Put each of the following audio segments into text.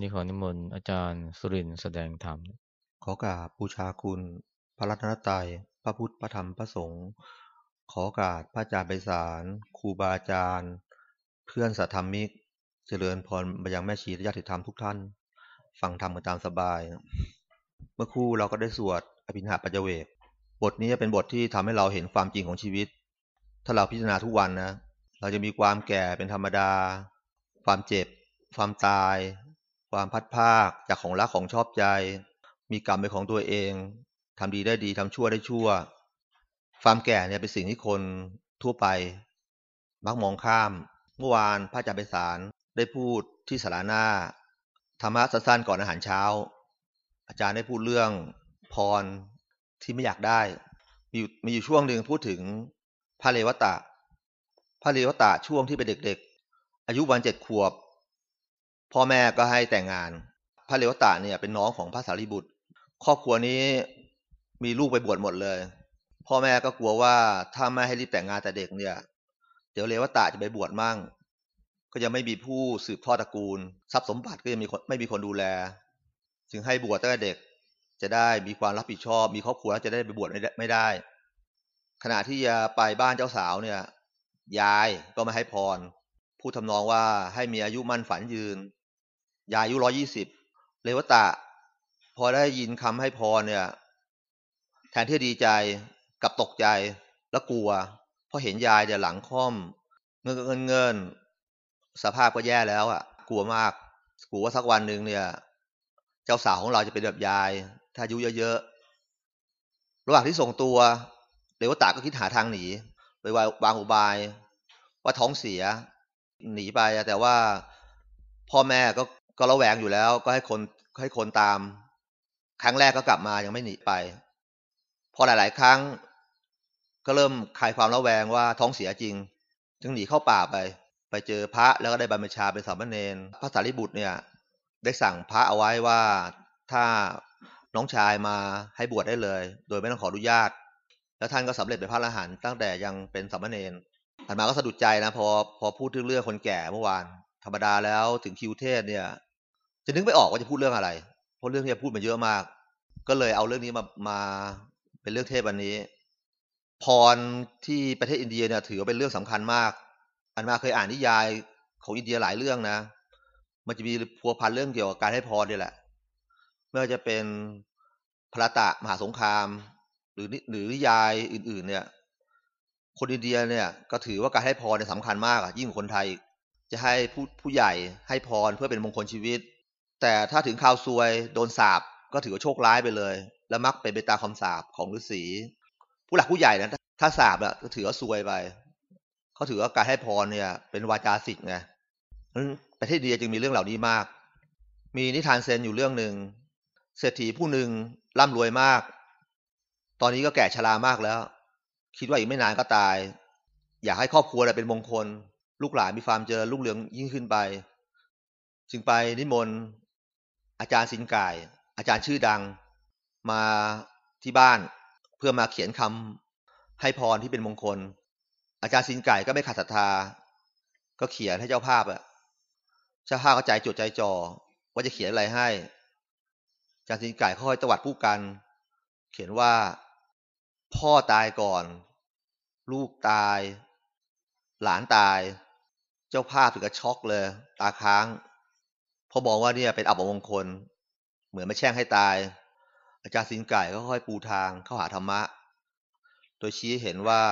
นี้ขอนิมนต์อาจารย์สุรินแสดงธรรม ขอกราบบูชาคุณ พระรัตนตรัยพระพุทธพระธรรมพระสงฆ์ขอกราบพระอาจารย์ไพศาลครูบาอาจารย์ เพื่อนสัทธรรมิก เจริญพรมายังแม่ชีและญาติธรรมทุกท่าน ฟังธรรมกันตามสบาย เมื่อครู่เราก็ได้สวดอภินหาปัจเวกบทนี้เป็นบทที่ทำให้เราเห็นความจริงของชีวิต ถ้าเราพิจารณาทุกวันนะ เราจะมีความแก่เป็นธรรมดา ความเจ็บ ความตาย ความพัดภาคจากของรักของชอบใจ มีกรรมเป็นของตัวเองทำดีได้ดีทำชั่วได้ชั่ว ความแก่เนี่ยเป็นสิ่งที่คนทั่วไป มักมองข้าม เมื่อวานพระอาจารย์ไพศาลได้พูดที่สาราหน้าธรรมะสั้นๆก่อนอาหารเช้า อาจารย์ได้พูดเรื่องพรที่ไม่อยากได้ มีอยู่มีอยู่ช่วงหนึ่งพูดถึงพระเลวตะ พระเลวตะช่วงที่เป็นเด็กๆ อายุวันเจ็ดขวบ พ่อแม่ก็ให้แต่งงาน พระเลวตะเนี่ยเป็นน้องของพระสารีบุตร ครอบครัวนี้มีลูกไปบวชหมดเลย พ่อแม่ก็กลัวว่าถ้าไม่ให้รีบแต่งงานแต่เด็กเนี่ย เดี๋ยวเลวตะจะไปบวชมั่ง ก็จะไม่มีผู้สืบทอดตระกูล ทรัพย์สมบัติก็จะมีคนไม่มีคนดูแล จึงให้บวชตั้งแต่เด็กจะได้มีความรับผิดชอบ มีครอบครัวจะได้ไปบวชไม่ได้ ขณะที่จะไปบ้านเจ้าสาวเนี่ย ยายก็ไม่ให้พร พูดทำนองว่าให้มีอายุมั่นฝันยืน ยายอายุร้อยี่สิบเลวตะ พอได้ยินคำให้พรเนี่ย แทนที่ดีใจกับตกใจแล้วกลัว เพราะเห็นยายเนี่ยหลังค่อม เงินเงินเงินสภาพก็แย่แล้วอะ กลัวมาก กลัวว่าสักวันหนึ่งเนี่ย เจ้าสาวของเราจะเป็นแบบยาย ถ้าอายุเยอะๆ ระหว่างที่ส่งตัวเลวตาก็คิดหาทางหนีไปวางอุบาย ว่าท้องเสีย หนีไปแต่ว่าพ่อแม่ก็ ก็ระแวงอยู่แล้วก็ให้คนให้คนตาม ครั้งแรกก็กลับมายังไม่หนีไป พอหลาย ๆ ครั้ง ก็เริ่มคลายความระแวงว่าท้องเสียจริง จึงหนีเข้าป่าไป ไปเจอพระแล้วก็ได้บรรพชาเป็นสามเณรพระสารีบุตรเนี่ย ได้สั่งพระเอาไว้ว่าถ้าน้องชายมาให้บวชได้เลย โดยไม่ต้องขออนุญาต แล้วท่านก็สำเร็จเป็นพระอรหันต์ตั้งแต่ยังเป็นสามเณรถัดมาก็สะดุดใจนะพอพอพูดถึงเรื่องคนแก่เมื่อวาน ธรรมดาแล้วถึงคิวเทศเนี่ย จะนึกไม่ออกว่าจะพูดเรื่องอะไร เพราะเรื่องที่จะพูดมันเยอะมาก ก็เลยเอาเรื่องนี้มามาเป็นเรื่องเทศวันนี้ พรที่ประเทศอินเดียเนี่ย ถือว่าเป็นเรื่องสำคัญมาก อันมาเคยอ่านนิยายของอินเดียหลายเรื่องนะ มันจะมีพัวพันเรื่องเกี่ยวกับการให้พรนี่แหละไม่ว่าจะเป็นพระตะมหาสงคราม หรือหรือนิยายอื่น ๆ เนี่ย คนอินเดียเนี่ย ก็ถือว่าการให้พรเนี่ยสำคัญมากอะยิ่งคนไทย จะให้ผู้ผู้ใหญ่ให้พรเพื่อเป็นมงคลชีวิต แต่ถ้าถึงข่าวซวยโดนสาบก็ถือว่าโชคร้ายไปเลย และมักเป็นไปตามคำสาปของฤาษี ผู้หลักผู้ใหญ่นะถ้าสาบอะก็ถือว่าซวยไปเขาถือว่าการให้พรเนี่ย เป็นวาจาสิทธิ์ไงประเทศเดียจึงมีเรื่องเหล่านี้มาก มีนิทานเซนอยู่เรื่องหนึ่งเศรษฐีผู้หนึ่งร่ำรวยมาก ตอนนี้ก็แก่ชรามากแล้ว คิดว่าอีกไม่นานก็ตาย อยากให้ครอบครัวเป็นมงคล ลูกหลานมีความเจริญรุ่งเรืองยิ่งขึ้นไป จึงไปนิมนต์อาจารย์สินกาย อาจารย์ชื่อดังมาที่บ้านเพื่อมาเขียนคำให้พรที่เป็นมงคล อาจารย์สินไก่ก็ไม่ขัดศรัทธา ก็เขียนให้เจ้าภาพอะเจ้าภาพก็ใจจดใจจ่อว่าจะเขียนอะไรให้ อาจารย์สินไก่ค่อยตวัดผู้กัน เขียนว่า พ่อตายก่อน ลูกตาย หลานตาย เจ้าภาพถึงกับช็อกเลย ตาค้างพอบอกว่าเนี่ยเป็นอับมงคล เหมือนไม่แช่งให้ตาย อาจารย์สินไก่ก็ค่อยปูทางเข้าหาธรรมะ โดยชี้เห็นว่า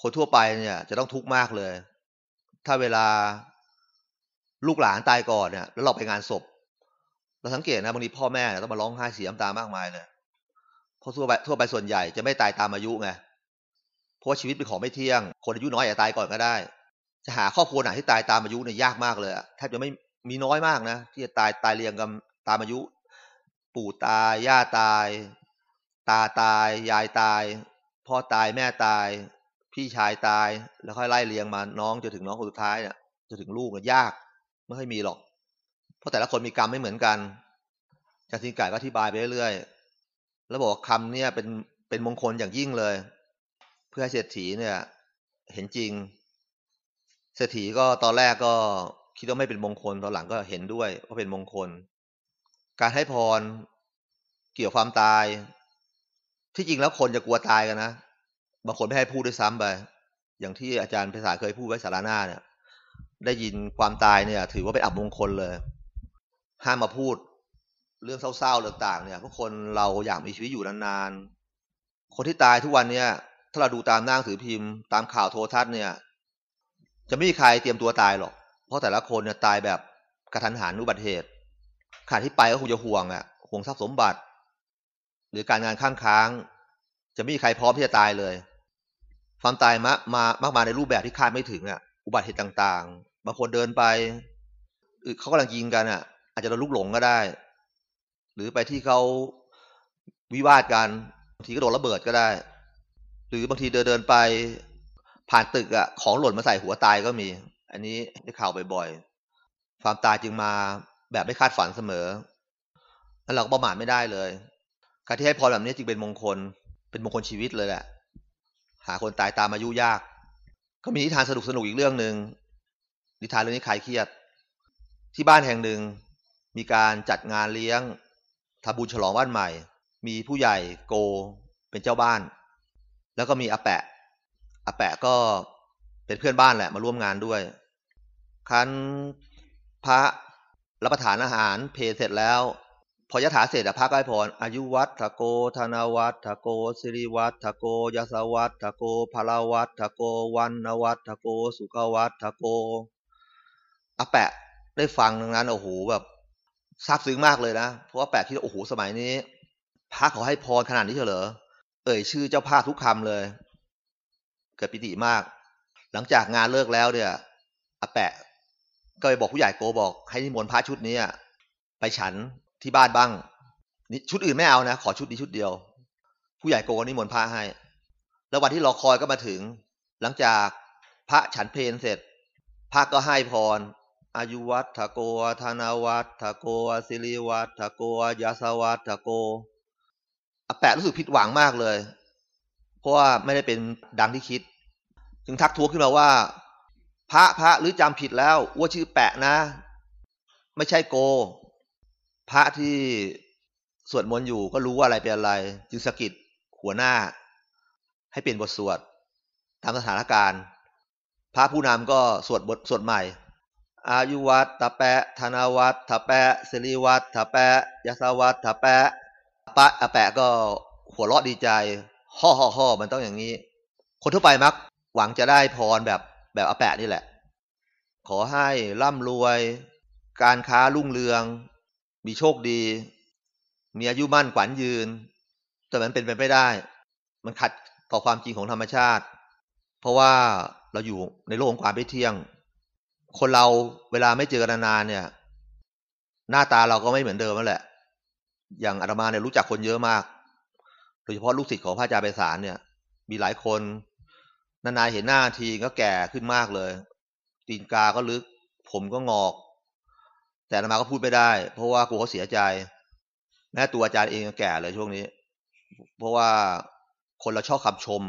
คนทั่วไปเนี่ยจะต้องทุกข์มากเลย ถ้าเวลาลูกหลานตายก่อนเนี่ยแล้วเราไปงานศพ เราสังเกตนะบางทีพ่อแม่ต้องมาร้องไห้เสียน้ำตามากมายเลยเพราะทั่วไปทั่วไปส่วนใหญ่จะไม่ตายตามอายุไงเพราะชีวิตเป็นของไม่เที่ยง คนอายุน้อยอาจจะตายก่อนก็ได้ จะหาครอบครัวไหนที่ตายตามอายุเนี่ยยากมากเลยแทบจะไม่มีน้อยมากนะที่จะตายตายเรียงกันตามอายุ ปู่ตายย่าตาย ตาตาย ยายตายพ่อตายแม่ตาย พี่ชายตาย แล้วค่อยไล่เรียงมาน้องจนถึงน้องคนสุดท้ายเนี่ยจะถึงลูกเนี่ยยากไม่ค่อยมีหรอก เพราะแต่ละคนมีกรรมไม่เหมือนกันจารย์สิงไก่ก็อธิบายไปเรื่อยๆแล้วบอกคำเนี่ยเป็นเป็นมงคลอย่างยิ่งเลย เพื่อให้เศรษฐีเนี่ย เห็นจริง เศรษฐีก็ตอนแรกก็คิดว่าไม่เป็นมงคลตอนหลังก็เห็นด้วยว่าเป็นมงคล การให้พรเกี่ยวความตาย ที่จริงแล้วคนจะกลัวตายกันนะบางคนไม่ให้พูดด้วยซ้ำไปอย่างที่อาจารย์ภาษาเคยพูดไว้สาราหน้าเนี่ย ได้ยินความตายเนี่ย ถือว่าเป็นอับมงคลเลย ห้ามมาพูด เรื่องเศร้าๆต่างๆ เนี่ยเพราะคนเราอยากมีชีวิตอยู่นานๆคนที่ตายทุกวันเนี่ย ถ้าเราดูตามหน้าถือพิมพ์ ตามข่าวโทรทัศน์เนี่ย จะไม่มีใครเตรียมตัวตายหรอก เพราะแต่ละคนเนี่ยตายแบบกระทันหันอุบัติเหตุขาดที่ไปก็คงจะห่วงอะห่วงทรัพย์สมบัติ หรือการงานข้างค้าง จะไม่มีใครพร้อมที่จะตายเลย ความตายมามามากมาในรูปแบบที่คาดไม่ถึงอะอุบัติเหตุต่างๆบางคนเดินไปเขากำลังยิงกันอะอาจจะโดนลุกหลงก็ได้ หรือไปที่เขาวิวาทกันบางทีก็โดนระเบิดก็ได้ หรือบางทีเดินเดินไป ผ่านตึกอะของหล่นมาใส่หัวตายก็มี อันนี้ได้ข่าวบ่อยๆความตายจึงมาแบบไม่คาดฝันเสมอแล้วเราก็ประมาทไม่ได้เลย การที่ให้พรแบบนี้จึงเป็นมงคล เป็นมงคลชีวิตเลยแหละ หาคนตายตามอายุยาก ก็มีนิทานสนุกสนุกอีกเรื่องหนึ่งนิทานเรื่องนี้คลายเครียด ที่บ้านแห่งหนึ่งมีการจัดงานเลี้ยงทำบุญฉลองวันใหม่ มีผู้ใหญ่โกเป็นเจ้าบ้าน แล้วก็มีอาแปะ อาแปะก็เป็นเพื่อนบ้านแหละมาร่วมงานด้วยคันพระรับประทานอาหารเพเสร็จแล้ว พอยถาเสร็จพระก็ให้พรอายุวัตถโก ธนาวัตถโก สิริวัตถโกยศวัตถโกพลาวัตถโก วันนวัตถโก สุขวัตถโกอาแปะได้ฟังดังนั้นโอ้โหแบบซาบซึ้งมากเลยนะ เพราะว่าแปะคิดโอ้โหสมัยนี้พระเขาให้พรขนาดนี้เหรอเอ่ยชื่อเจ้าภาพทุกคำเลย เกิดปิติมาก หลังจากงานเลิกแล้วเนี่ยอาแปะ ก็ไปบอกผู้ใหญ่โกบอก ให้นิมนต์พระชุดนี้ไปฉันที่บ้านบ้างนี่ชุดอื่นไม่เอานะ ขอชุดนี้ชุดเดียว ผู้ใหญ่โกนิมนต์พระให้ แล้ววันที่รอคอยก็มาถึง หลังจากพระฉันเพลเสร็จ พระก็ให้พรอายุวัตถโกธนาวัตถโกสิริวัตถโกยาสวัตถโกอาแปะรู้สึกผิดหวังมากเลย ราะว่าไม่ได้เป็นดังที่คิด จึงทักท้วงขึ้นมาว่า พระพระหรือจำผิดแล้วว่าชื่อแปะนะ ไม่ใช่โก พระที่สวดมนต์อยู่ก็รู้ว่าอะไรเป็นอะไร จึงสกิดหัวหน้า ให้เปลี่ยนบทสวดตามสถานการณ์ พระผู้นำก็สวดบทสวดใหม่ อายุวัตถะแปะธนวัตถะแปะสิริวัตถะแปะยศวัตถะแปะปะอแปะก็หัวเราะดีใจ ห่อห่อห่อมันต้องอย่างนี้ คนทั่วไปมัก หวังจะได้พรแบบแบบอแปะนี่แหละ ขอให้ร่ำรวย การค้ารุ่งเรือง มีโชคดี มีอายุมั่นขวัญยืน แต่มันเป็นไปไม่ได้ มันขัดต่อความจริงของธรรมชาติ เพราะว่าเราอยู่ในโลกของความไม่เที่ยง คนเราเวลาไม่เจอกันนานเนี่ย หน้าตาเราก็ไม่เหมือนเดิมนั่นแหละ อย่างอาตมาเนี่ยรู้จักคนเยอะมาก โดยเฉพาะลูกศิษย์ของพระอาจารย์ไพศาลเนี่ย มีหลายคน นานๆเห็นหน้าทีก็แก่ขึ้นมากเลย ตีนกาก็ลึก ผมก็งอก แต่นมาก็พูดไม่ได้ เพราะว่ากลัวเขาเสียใจ แม้ตัวอาจารย์เองก็แก่เลยช่วงนี้ เพราะว่าคนเราชอบคำชม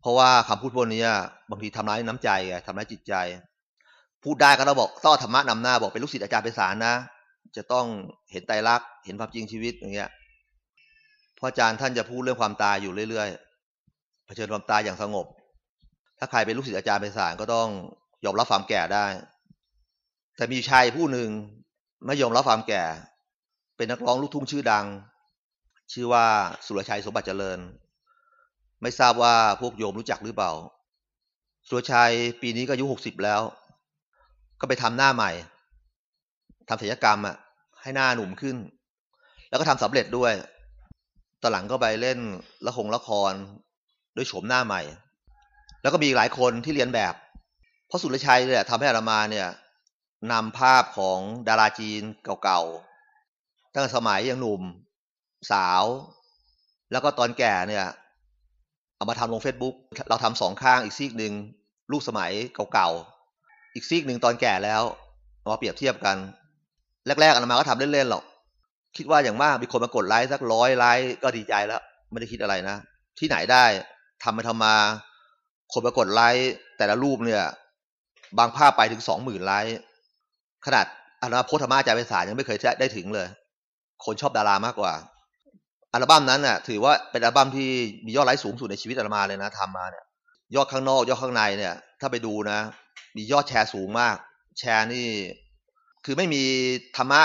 เพราะว่าคำพูดพวกนี้บางทีทำร้ายน้ำใจไงทำร้ายจิตใจ พูดได้ก็ต้องบอกต้องธรรมะนำหน้าบอกเป็นลูกศิษย์อาจารย์ไปสารนะจะต้องเห็นไตรลักษณ์เห็นความจริงชีวิตอย่างเงี้ย พระอาจารย์ท่านจะพูดเรื่องความตายอยู่เรื่อยๆเผชิญความตายอย่างสงบ ถ้าใครเป็นลูกศิษย์อาจารย์ไปสารก็ต้องยอมรับความแก่ได้ แต่มีชายผู้หนึ่งไม่ยอมรับความแก่ เป็นนักร้องลูกทุ่งชื่อดัง ชื่อว่าสุรชัยสมบัติเจริญ ไม่ทราบว่าพวกโยมรู้จักหรือเปล่า สุรชัยปีนี้ก็อายุหกสิบแล้ว ก็ไปทำหน้าใหม่ทำศิลปกรรมอะให้หน้าหนุ่มขึ้น แล้วก็ทำสำเร็จด้วย อนหลังก็ไปเล่นละครละครด้วยโฉมหน้าใหม่ แล้วก็มีหลายคนที่เรียนแบบเพราะสุรชัยเนี่ยทำให้อาตมาเนี่ยนำภาพของดาราจีนเก่าๆ ตั้งแต่สมัยยังหนุ่มสาว แล้วก็ตอนแก่เนี่ย เอามาทำลงเฟซบุ๊กเราทำสองข้างอีกซีกหนึ่งรูปสมัยเก่าๆ อีกซีกหนึ่งตอนแก่แล้วมาเปรียบเทียบกัน แรกๆอามาก็ทำเล่นๆหรอก คิดว่าอย่างมากมีคนมากดไลค์สักร้อยไลค์ก็ดีใจแล้ว ไม่ได้คิดอะไรนะ ที่ไหนได้ทำมาทำมา คนมากดไลค์แต่ละรูปเนี่ย บางภาพไปถึงสองหมื่นไลค์ขนาดอัลบั้มโพธรรมาจารย์ไพศาลยังไม่เคยได้ถึงเลย คนชอบดารามากกว่า อัลบั้มนั้นน่ะ ถือว่าเป็นอัลบั้มที่มียอดไลค์สูงสุดในชีวิตอัลมาเลยนะทำมาเนี่ย ยอดข้างนอก ยอดข้างในเนี่ย ถ้าไปดูนะ มียอดแชร์สูงมาก แชร์นี่ คือไม่มีธรรมะ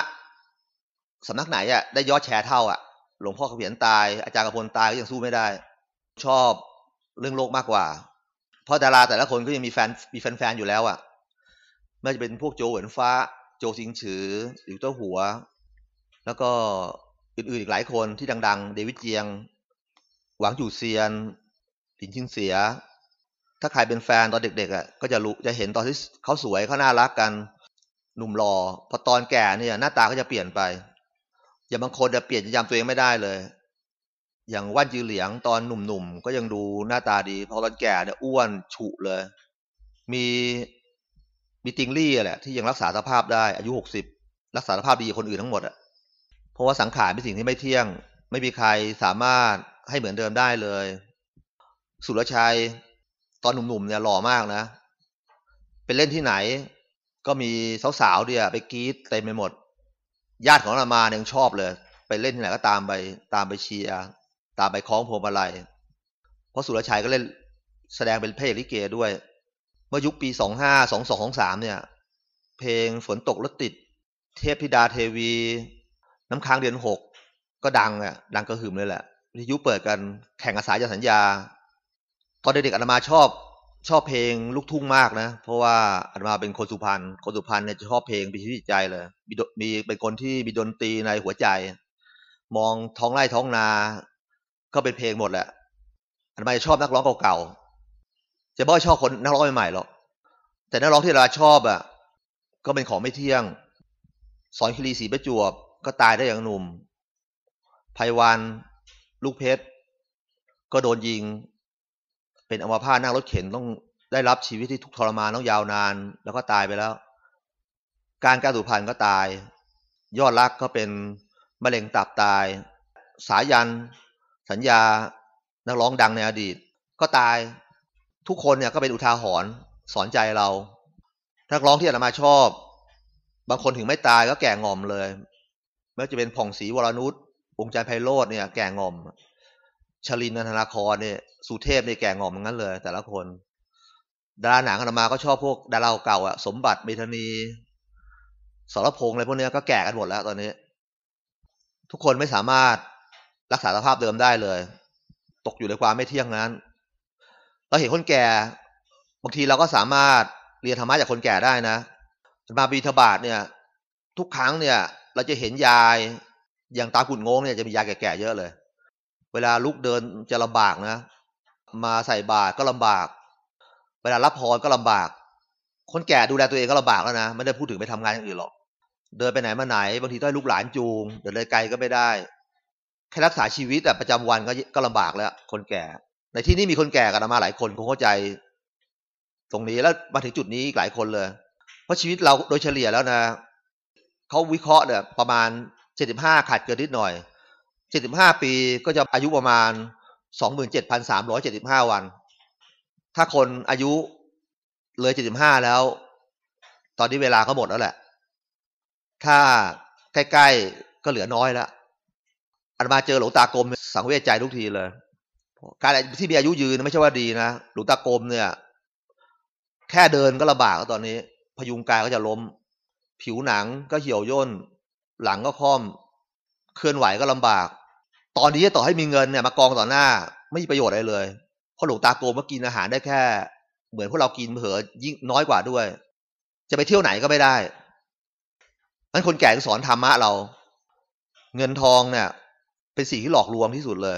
สำนักไหนอะได้ยอดแชร์เท่าอะหลวงพ่อเขียนตายอาจารย์กระพลตายก็ยังสู้ไม่ได้ ชอบเรื่องโลกมากกว่า เพราะดาราแต่ละคนก็ยังมีแฟนมีแฟนๆอยู่แล้วอะไม่ว่าจะเป็นพวกโจเหวินฟ้า โจซิงฉือหรือเต้าหัว แล้วก็อื่นๆอีกหลายคนที่ดัง ๆ เดวิดเจียง หวังจู่เซียนหลินชิงเสีย ถ้าใครเป็นแฟนตอนเด็กๆอะก็จะรู้จะเห็นตอนที่เขาสวยเขาน่ารักกัน หนุ่มหล่อพอตอนแก่เนี่ยหน้าตาก็จะเปลี่ยนไป อย่างบางคนจะเปลี่ยนจะจำตัวเองไม่ได้เลย อย่างว่านจือเหลียงตอนหนุ่มๆก็ยังดูหน้าตาดี พอตอนแก่เนี่ยอ้วนฉุเลย มีมีติงลี่แหละที่ยังรักษาสภาพได้อายุหกสิบรักษาสภาพดีกว่าคนอื่นทั้งหมดอะเพราะว่าสังขารเป็นสิ่งที่ไม่เที่ยง ไม่มีใครสามารถให้เหมือนเดิมได้เลย สุรชัยตอนหนุ่มๆเนี่ยหล่อมากนะ เป็นเล่นที่ไหน ก็มีสาวๆเดียไปกรีดเต็มไปหมด ญาติของเรามาเนี่ยชอบเลย ไปเล่นที่ไหนก็ตามไปตามไปเชียร์ตามไปคล้องพวงมาลัยเพราะสุรชัยก็เล่นแสดงเป็นเพลงลิเกด้วย เมื่อยุคปีสองห้าสองสองของสามเนี่ย เพลงฝนตกรถติด เทพธิดาเทวี น้ำค้างเดือนหกก็ดังอะดังกระหึ่มเลยแหละวิทยุเปิดกันแข่งอาสาจะสัญญา ตอนเด็กๆอาตมาชอบ ชอบเพลงลูกทุ่งมากนะ เพราะว่าอาตมาเป็นคนสุพรรณคนสุพรรณเนี่ยจะชอบเพลงเป็นชีวิตใจเลยมีมีเป็นคนที่มีดนตรีในหัวใจ มองท้องไร่ท้องนา ก็เป็นเพลงหมดแหละอาตมาชอบนักร้องเก่าๆจะไม่ชอบคนนักร้องใหม่ๆหรอกแต่นักร้องที่เราชอบอะ ก็เป็นของไม่เที่ยง สอนคิรีศรีประจวบก็ตายได้อย่างหนุ่มไพวัน ลูกเพชรก็โดนยิง เป็นอัมพาตนั่งรถเข็นต้องได้รับชีวิตที่ทุกทรมานต้องยาวนาน แล้วก็ตายไปแล้ว การการสุพรรณก็ตาย ยอดรักก็เป็นมะเร็งตับตาย สายัน สัญญา นักร้องดังในอดีต ก็ตาย ทุกคนเนี่ยก็เป็นอุทาหรณ์สอนใจเรา นักร้องที่อาตมาชอบ บางคนถึงไม่ตายก็แก่งอมเลยไม่ว่าจะเป็นผ่องศรีวรนุชวงใจไพโรธเนี่ย แก่งอม ชลินนันทนาครเนี่ย สุเทพเนี่ยแก่งอมงั้นเลย แต่ละคน ดาราหนังอาตมาก็ชอบพวกดาราเก่าอะสมบัติเมธานีสรพงษ์อะไรพวกนี้ก็แก่กันหมดแล้วตอนนี้ ทุกคนไม่สามารถรักษาสภาพเดิมได้เลย ตกอยู่ในความไม่เที่ยงนั้น เราเห็นคนแก่บางทีเราก็สามารถเรียนธรรมะจากคนแก่ได้นะมาบีทบาทเนี่ย ทุกครั้งเนี่ย เราจะเห็นยายอย่างตาขุนงงเนี่ยจะมียายแก่ๆเยอะเลย เวลาลุกเดินจะลำบากนะ มาใส่บาตรก็ลำบาก เวลารับพรก็ลำบาก คนแก่ดูแลตัวเองก็ลำบากแล้วนะไม่ได้พูดถึงไปทำงานอย่างอื่นหรอกเดินไปไหนมาไหนบางทีต้องลูกหลานจูง เดินเลยไกลก็ไม่ได้แค่รักษาชีวิตแต่ประจำวันก็ก็ลำบากแล้ว คนแก่ ในที่นี้มีคนแก่กันมาหลายคนคงเข้าใจ ตรงนี้แล้วมาถึงจุดนี้อีกหลายคนเลย เพราะชีวิตเราโดยเฉลี่ยแล้วนะเขาวิเคราะห์เนี่ยประมาณเจ็ดสิบห้าขาดเกินนิดหน่อย เจ็ดสิบห้าปีก็จะอายุประมาณสองหมื่นเจ็ดพันสามร้อยเจ็ดสิบห้าวัน ถ้าคนอายุเลยเจ็ดสิบห้าแล้ว ตอนนี้เวลาก็หมดแล้วแหละ ถ้าใกล้ๆก็เหลือน้อยแล้วอันมาเจอหลวงตากรมสังเวชใจทุกทีเลย การที่มีอายุยืนไม่ใช่ว่าดีนะหลวงตากรมเนี่ย แค่เดินก็ลำบากแล้วตอนนี้ พยุงกายก็จะล้ม ผิวหนังก็เหี่ยวย่น หลังก็ค่อม เคลื่อนไหวก็ลำบาก ตอนนี้ต่อให้มีเงินเนี่ยมากองต่อหน้า ไม่มีประโยชน์อะไรเลยเพราะหลวงตาโกมก็กินอาหารได้แค่ เหมือนพวกเรากินเผลอยิ่งน้อยกว่าด้วย จะไปเที่ยวไหนก็ไม่ได้นั้นคนแก่สอนธรรมะเรา เงินทองเนี่ย เป็นสิ่งที่หลอกลวงที่สุดเลย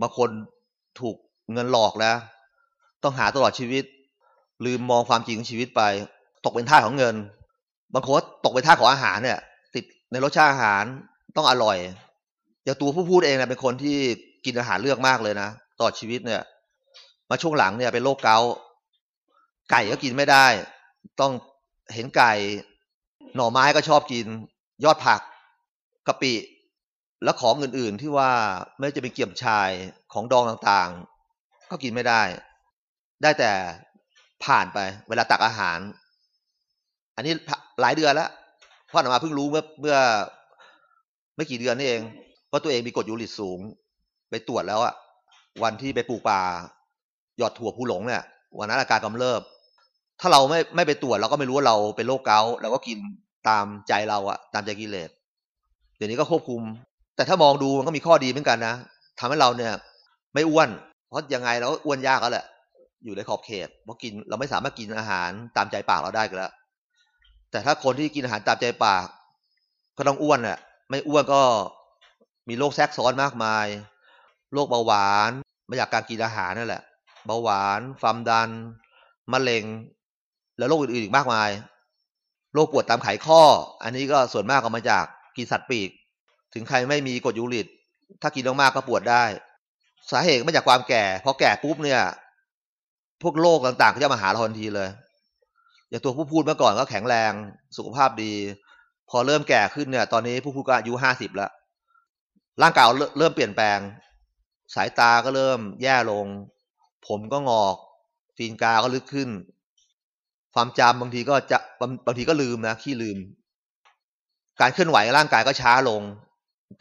บางคนถูกเงินหลอกแล้ว ต้องหาตลอดชีวิต ลืมมองความจริงของชีวิตไป ตกเป็นท่าของเงิน บางคนตกเป็นท่าของอาหารเนี่ย ติดในรสชาติอาหารต้องอร่อย อย่างตัวผู้พูดเองนะเป็นคนที่กินอาหารเลือกมากเลยนะตลอดชีวิตเนี่ย มาช่วงหลังเนี่ยเป็นโรคเกาต์ไก่ก็กินไม่ได้ ต้องเห็นไก่ หน่อไม้ก็ชอบกิน ยอดผักกะปิ และของอื่นๆที่ว่าไม่จะเป็นเกี่ยมชายของดองต่างๆ ก็กินไม่ได้ ได้แต่ผ่านไปเวลาตักอาหาร อันนี้หลายเดือนแล้วเพราะอามาเพิ่งรู้เมื่อเมื่อ ไม่กี่เดือนนี่เอง ว่าตัวเองมีกรดยูริกสูง ไปตรวจแล้วอะวันที่ไปปลูกป่า หยอดถั่วผู้หลงเนี่ย วันนั้นอาการกำเริบ ถ้าเราไม่ไม่ไปตรวจเราก็ไม่รู้ว่าเราเป็นโรคเกาต์เราก็กินตามใจเราอะตามใจกิเลสเดี๋ยวนี้ก็ควบคุม แต่ถ้ามองดูมันก็มีข้อดีเหมือนกันนะทำให้เราเนี่ย ไม่อ้วน เพราะยังไงเราก็อ้วนยากแล้วแหละ อยู่ในขอบเขตเพราะกินเราไม่สามารถกินอาหารตามใจปากเราได้กันแล้ว แต่ถ้าคนที่กินอาหารตามใจปาก ก็ต้องอ้วนน่ะไม่อ้วนก็ มีโรคแทรกซ้อนมากมาย โรคเบาหวานมาจากการกินอาหารนั่นแหละ เบาหวานความดัน มะเร็ง แล้วโรคอื่นๆอีกมากมาย โรคปวดตามไขข้อ อันนี้ก็ส่วนมากก็มาจากกินสัตว์ปีก ถึงใครไม่มีกรดยูริกถ้ากินมากๆก็ปวดได้ สาเหตุมาจากความแก่ พอแก่ปุ๊บเนี่ย พวกโรคต่างๆก็จะมาหาเราทันทีเลย อย่างตัวผู้พูดเมื่อก่อนก็แข็งแรง สุขภาพดี พอเริ่มแก่ขึ้นเนี่ย ตอนนี้ผู้พูดก็อายุห้าสิบแล้ว ร่างกายเริ่มเปลี่ยนแปลง สายตาก็เริ่มแย่ลง ผมก็งอกตีนกาก็ลึกขึ้น ความจำบางทีก็จะบางทีก็ลืมนะขี้ลืม การเคลื่อนไหวร่างกายก็ช้าลง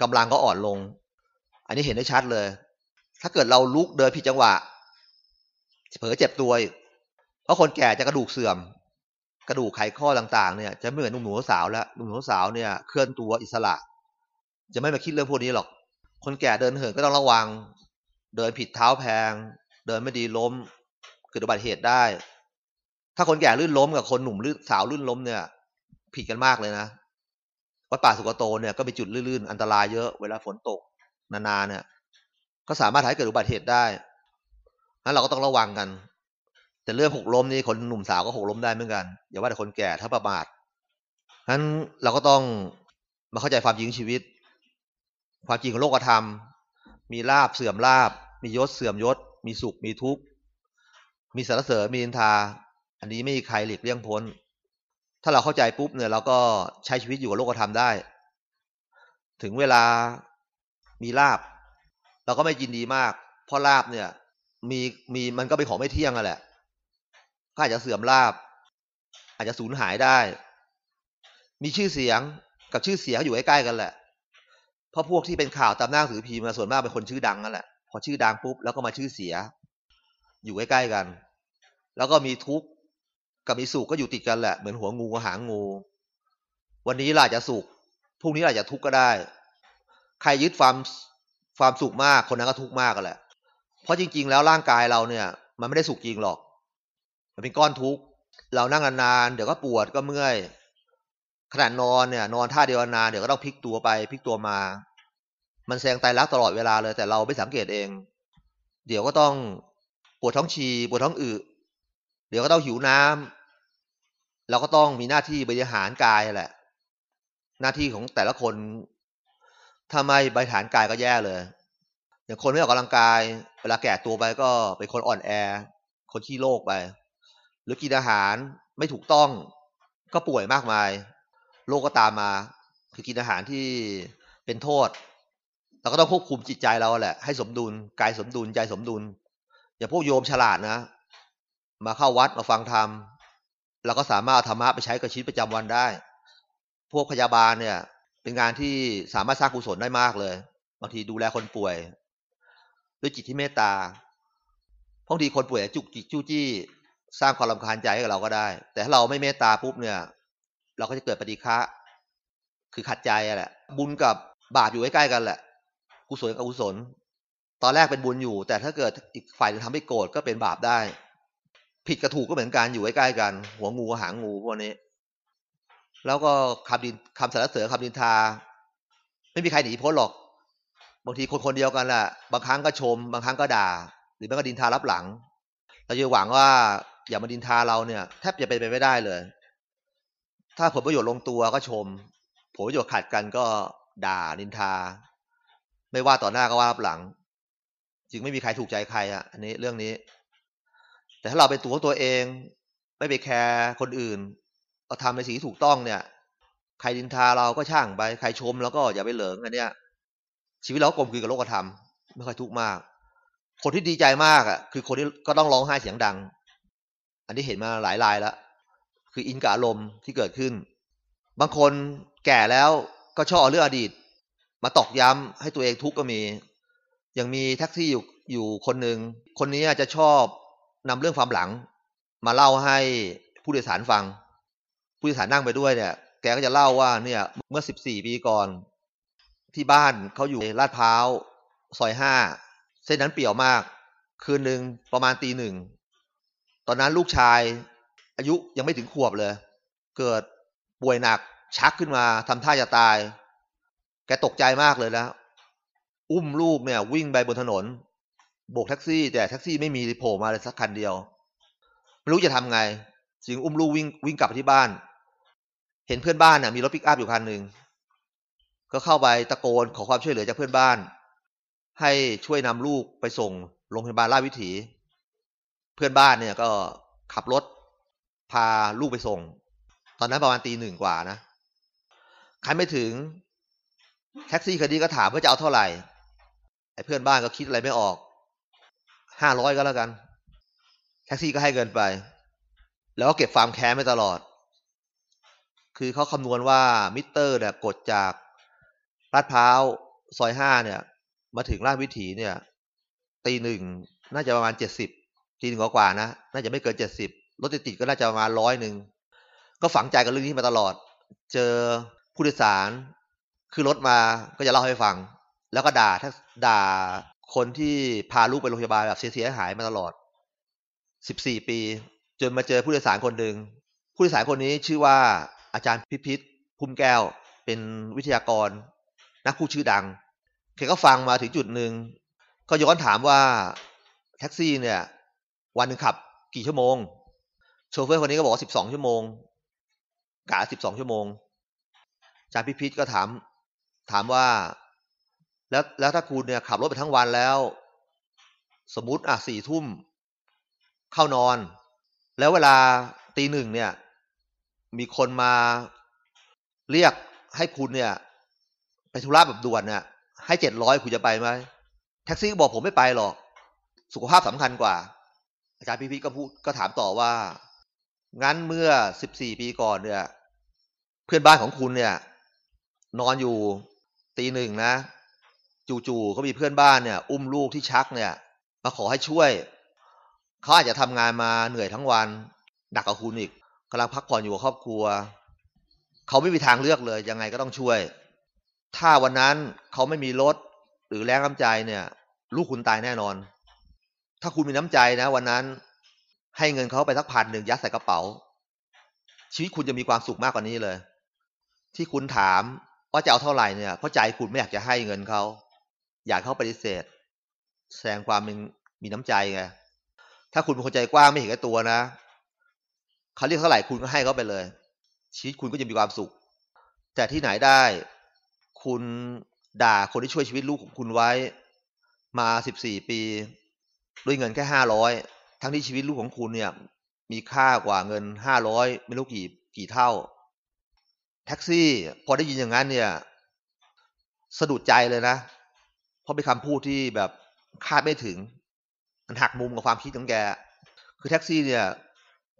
กำลังก็อ่อนลง อันนี้เห็นได้ชัดเลย ถ้าเกิดเราลุกเดินผิดจังหวะเผลอเจ็บตัวเพราะคนแก่จะกระดูกเสื่อม กระดูกไขข้อต่าง ๆ เนี่ย จะไม่เหมือนหนุ่มหนูสาวแล้วหนุ่มหนูสาวเนี่ยเคลื่อนตัวอิสระ จะไม่มาคิดเรื่องพวกนี้หรอก คนแก่เดินเหินก็ต้องระวัง เดินผิดเท้าแพง เดินไม่ดีล้มเกิดอุบัติเหตุได้ ถ้าคนแก่ลื่นล้มกับคนหนุ่มลื่นสาวลื่นล้มเนี่ย ผิดกันมากเลยนะวัดป่าสุกโตเนี่ยก็มีจุดลื่นๆอันตรายเยอะเวลาฝนตกนานๆเนี่ย ก็สามารถทำให้เกิดอุบัติเหตุได้นั้นเราก็ต้องระวังกัน แต่เรื่องหกล้มนี่คนหนุ่มสาวก็หกล้มได้เหมือนกันอย่าว่าแต่คนแก่ถ้าประมาทนั้นเราก็ต้องมาเข้าใจความจริงชีวิต ความจริงของโลกธรรม มีลาบเสื่อมลาบ มียศเสื่อมยศ มีสุขมีทุกข์ มีสารเสริญมีอินทา อันนี้ไม่มีใครหลีกเลี่ยงพ้น ถ้าเราเข้าใจปุ๊บเนี่ยเราก็ใช้ชีวิตอยู่กับโลกธรรมได้ ถึงเวลามีลาบ เราก็ไม่ยินดีมาก เพราะลาบเนี่ย มีมีมันก็เป็นของไม่เที่ยงอะแหละก็อาจจะเสื่อมลาบ อาจจะสูญหายได้ มีชื่อเสียงกับชื่อเสียงอยู่ใกล้ๆกันแหละ เพราะพวกที่เป็นข่าวตามหน้าสือพิมพ์ส่วนมากเป็นคนชื่อดังนั่นแหละพอชื่อดังปุ๊บแล้วก็มาชื่อเสีย อยู่ใกล้ๆกัน แล้วก็มีทุกข์กับมีสุขก็อยู่ติดกันแหละเหมือนหัวงูกับหางงู วันนี้เราจะสุขพรุ่งนี้เราจะทุกข์ก็ได้ ใครยึดความความสุขมากคนนั้นก็ทุกข์มากกันแหละ เพราะจริง ๆ แล้วร่างกายเราเนี่ย มันไม่ได้สุขจริงหรอก มันเป็นก้อนทุกข์เรานั่งนานๆเดี๋ยวก็ปวดก็เมื่อย ขนาดนอนเนี่ย นอนท่าเดียวนานเดี๋ยวก็ต้องพลิกตัวไปพลิกตัวมา มันแซงไตรักตลอดเวลาเลย แต่เราไม่สังเกตเอง เดี๋ยวก็ต้องปวดท้องฉี่ปวดท้องอืดเดี๋ยวก็ต้องหิวน้ำเราก็ต้องมีหน้าที่บริหารกายแหละ หน้าที่ของแต่ละคนถ้าไม่บริหารกายก็แย่เลย อย่างคนไม่ออกกำลังกาย เวลาแก่ตัวไปก็เป็นคนอ่อนแอ คนขี้โรคไป หรือกินอาหารไม่ถูกต้องก็ป่วยมากมาย โรคก็ตามมา คือกินอาหารที่เป็นโทษเราก็ต้องควบคุมจิตใจเราแหละ ให้สมดุลกายสมดุลใจสมดุล อย่าพวกโยมฉลาดนะ มาเข้าวัดมาฟังธรรมเราก็สามารถธรรมะไปใช้กับชีวิตประจำวันได้ พวกพยาบาลเนี่ย เป็นงานที่สามารถสร้างกุศลได้มากเลยบางทีดูแลคนป่วย ด้วยจิตที่เมตตาบางทีคนป่วยจุกจิกจู้จี้ สร้างความรำคาญใจให้กับเราก็ได้ แต่ถ้าเราไม่เมตตาปุ๊บเนี่ย เราก็จะเกิดปฏิฆะคือขัดใจแหละ บุญกับบาปอยู่ใกล้ๆกันแหละ กุศลกับกุศล ตอนแรกเป็นบุญอยู่ แต่ถ้าเกิดอีกฝ่ายทำให้โกรธก็เป็นบาปได้ ผิดกับถูกก็เหมือนกันอยู่ใกล้ๆกัน หัวงูหางงูพวกนี้ แล้วก็คำดินคำสรรเสริญคำดินทา ไม่มีใครหนีพ้นหรอก บางทีคนคนเดียวกันแหละบางครั้งก็ชม บางครั้งก็ด่า หรือแม้ก็ดินทารับหลัง เราจะหวังว่าอย่ามาดินทาเราเนี่ยแทบจะเป็นไปไม่ได้เลย ถ้าผลประโยชน์ลงตัวก็ชม ผลประโยชน์ขัดกันก็ด่าดินทา ไม่ว่าต่อหน้าก็ว่ารับหลัง จึงไม่มีใครถูกใจใครอะ อันนี้เรื่องนี้ แต่ถ้าเราเป็นตัวของตัวเอง ไม่ไปแคร์คนอื่นเราทำในสิ่งที่ถูกต้องเนี่ย ใครดินทาเราก็ช่างไป ใครชมแล้วก็อย่าไปเหลิงอันเนี้ย ชีวิตเรากลมกลืนกับโลกธรรม ไม่ค่อยทุกข์มาก คนที่ดีใจมากอะ คือคนที่ก็ต้องร้องไห้เสียงดัง อันนี้เห็นมาหลายรายแล้ว คืออินกับอารมณ์ที่เกิดขึ้น บางคนแก่แล้วก็ชอบเอาเรื่องอดีต มาตอกย้ำให้ตัวเองทุกข์ก็มี ยังมีแท็กซี่อยู่อยู่คนหนึ่งคนนี้จะชอบนำเรื่องความหลัง มาเล่าให้ผู้โดยสารฟัง ผู้โดยสารนั่งไปด้วยเนี่ย แกก็จะเล่าว่าเนี่ย เมื่อสิบสี่ปีก่อน ที่บ้านเขาอยู่ลาดพร้าวซอยห้าเส้นนั้นเปี่ยวมาก คืนหนึ่งประมาณตีหนึ่ง ตอนนั้นลูกชาย อายุยังไม่ถึงขวบเลย เกิดป่วยหนักชักขึ้นมาทำท่าจะตาย แกตกใจมากเลยนะอุ้มลูกเนี่ย วิ่งไปบนถนน โบกแท็กซี่ แต่แท็กซี่ไม่มีโผล่มาเลยสักคันเดียว ไม่รู้จะทำไงจึงอุ้มลูกวิ่งวิ่งกลับไปที่บ้าน เห็นเพื่อนบ้านเนี่ยมีรถปิกอัพอยู่คันหนึ่งก็เข้าไปตะโกนขอความช่วยเหลือจากเพื่อนบ้าน ให้ช่วยนำลูกไปส่งโรงพยาบาลราชวิถี เพื่อนบ้านเนี่ยก็ขับรถ พาลูกไปส่ง ตอนนั้นประมาณตีหนึ่งกว่านะใครไม่ถึง แท็กซี่คันนี้ก็ถามว่าจะเอาเท่าไหร่ไอ้เพื่อนบ้านก็คิดอะไรไม่ออกห้าร้อยก็แล้วกัน แท็กซี่ก็ให้เงินไป แล้วก็เก็บความแค้นไปตลอด คือเขาคำนวณว่ามิเตอร์เนี่ยกดจากลาดพร้าวซอยห้าเนี่ย มาถึงราชวิถีเนี่ยตีหนึ่งน่าจะประมาณเจ็ดสิบตีหนึ่งกว่านะ น่าจะไม่เกินเจ็ดสิบ รถติดๆก็น่าจะประมาณร้อยหนึ่งก็ฝังใจกับเรื่องนี้มาตลอด เจอผู้โดยสารคือรถมาก็จะเล่าให้ฟัง แล้วก็ด่าถ้าด่าคนที่พาลูกไปโรงพยาบาลแบบเสียหายมาตลอดสิบสี่ปี จนมาเจอผู้โดยสารคนหนึ่งผู้โดยสารคนนี้ชื่อว่าอาจารย์พิพิธพุ่มแก้ว เป็นวิทยากร นักพูดชื่อดังแกก็ฟังมาถึงจุดหนึ่งก็ย้อนถามว่าแท็กซี่เนี่ย วันหนึ่งขับ กี่ชั่วโมง เฟอร์คนนี้ก็บอกว่าสิบสองชั่วโมงกะสิบสองชั่วโมงอาจารย์พิพิธก็ถาม ถามว่า แล้วแล้วถ้าคุณเนี่ยขับรถไปทั้งวันแล้ว สมมุติอะสี่ทุ่มเข้านอน แล้วเวลาตีหนึ่งเนี่ย มีคนมาเรียกให้คุณเนี่ย ไปธุระแบบด่วนเนี่ยให้เจ็ดร้อยคุณจะไปไหมแท็กซี่บอกผมไม่ไปหรอก สุขภาพสำคัญกว่า อาจารย์พิพิธก็พูดก็ถามต่อว่า งั้นเมื่อสิบสี่ปีก่อนเนี่ย เพื่อนบ้านของคุณเนี่ย นอนอยู่ตีหนึ่งนะ จู่ๆก็มีเพื่อนบ้านเนี่ย อุ้มลูกที่ชักเนี่ย มาขอให้ช่วยเขาอาจจะทำงานมาเหนื่อยทั้งวันหนักกว่าคุณอีกกำลังพักผ่อนอยู่กับครอบครัวเขาไม่มีทางเลือกเลยยังไงก็ต้องช่วย ถ้าวันนั้นเขาไม่มีรถหรือแรงน้ำใจเนี่ย ลูกคุณตายแน่นอน ถ้าคุณมีน้ำใจนะ วันนั้น ให้เงินเขาไปสักพันหนึ่งยัดใส่กระเป๋า ชีวิตคุณจะมีความสุขมากกว่านี้เลย ที่คุณถามว่าจะเอาเท่าไหร่เนี่ยเพราะใจคุณไม่อยากจะให้เงินเขาอยากเขาปฏิเสธ แสดงความมีมีน้ำใจไงถ้าคุณเป็นคนใจกว้างไม่เห็นแก่ตัวนะเขาเรียกเท่าไหร่คุณก็ให้เขาไปเลย ชีวิตคุณก็จะมีความสุข แต่ที่ไหนได้ คุณด่าคนที่ช่วยชีวิตลูกของคุณไว้ มาสิบสี่ปี ด้วยเงินแค่ห้าร้อย ทั้งที่ชีวิตลูกของคุณเนี่ย มีค่ากว่าเงินห้าร้อยไม่รู้กี่กี่เท่า แท็กซี่ พอได้ยินอย่างนั้นเนี่ย สะดุดใจเลยนะ เพราะเป็นคำพูดที่แบบคาดไม่ถึง มันหักมุมกับความคิดของแก คือแท็กซี่เนี่ย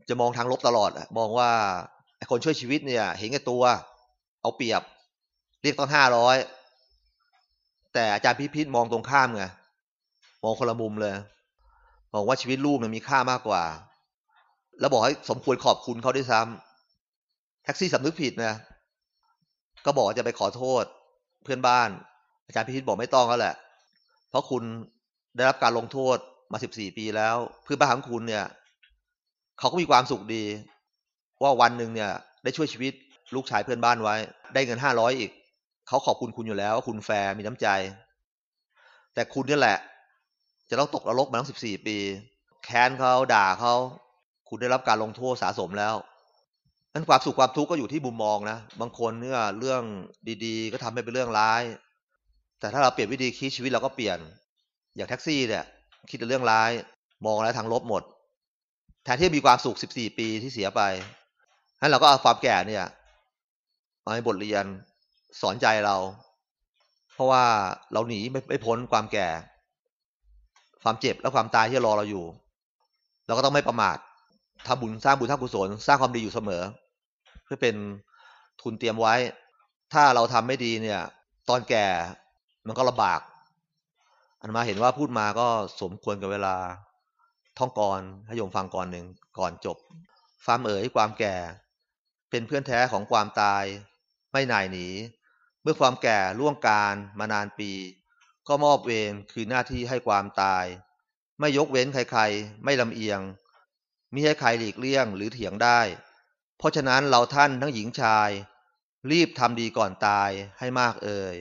จะมองทางลบตลอดมองว่าไอคนช่วยชีวิตเนี่ย เห็นแก่ตัว เอาเปรียบ เรียกต้องห้าร้อยแต่อาจารย์พิพิธมองตรงข้ามไงมองคนละมุมเลย บอกว่าชีวิตลูกมันมีค่ามากกว่า แล้วบอกให้สมควรขอบคุณเขาด้วยซ้ำแท็กซี่สำนึกผิดนะ ก็บอกจะไปขอโทษเพื่อนบ้าน อาจารย์พิพิธบอกไม่ต้องแล้วแหละ เพราะคุณได้รับการลงโทษมาสิบสี่ปีแล้ว เพื่อนบ้านของคุณเนี่ย เขาก็มีความสุขดี ว่าวันหนึ่งเนี่ย ได้ช่วยชีวิตลูกชายเพื่อนบ้านไว้ ได้เงินห้าร้อยอีก เขาขอบคุณคุณอยู่แล้วว่าคุณแฟร์มีน้ำใจ แต่คุณนี่แหละ จะต้องตกนรกมาตั้งสิบสี่ปี แค้นเขาด่าเขาคุณได้รับการลงโทษสะสมแล้วนั้นความสุขความทุกข์ก็อยู่ที่มุมมองนะ บางคนเนี่ยเรื่องดีๆ ก็ทำให้เป็นเรื่องร้าย แต่ถ้าเราเปลี่ยนวิธีคิดชีวิตเราก็เปลี่ยน อย่างแท็กซี่เนี่ย คิดแต่เรื่องร้าย มองแล้วทางลบหมด แทนที่มีความสุขสิบสี่ปีที่เสียไปนั้นเราก็เอาความแก่เนี่ยมาให้บทเรียนสอนใจเรา เพราะว่าเราหนีไม่ไม่พ้นความแก่ ความเจ็บและความตายที่รอเราอยู่ เราก็ต้องไม่ประมาททำบุญสร้างบุญทำกุศลสร้างความดีอยู่เสมอ เพื่อเป็นทุนเตรียมไว้ ถ้าเราทำไม่ดีเนี่ย ตอนแก่มันก็ลำบาก อันมาเห็นว่าพูดมาก็สมควรกับเวลา ท่องกรให้โยมฟังก่อนหนึ่งก่อนจบฟามเอ๋ยความแก่ เป็นเพื่อนแท้ของความตาย ไม่หน่ายหนี เมื่อความแก่ล่วงการมานานปี ก็มอบเวรคือหน้าที่ให้ความตาย ไม่ยกเว้นใครๆ ไม่ลำเอียงมิให้ใครหลีกเลี่ยงหรือเถียงได้ เพราะฉะนั้นเราท่านทั้งหญิงชาย รีบทำดีก่อนตายให้มากเอ่ย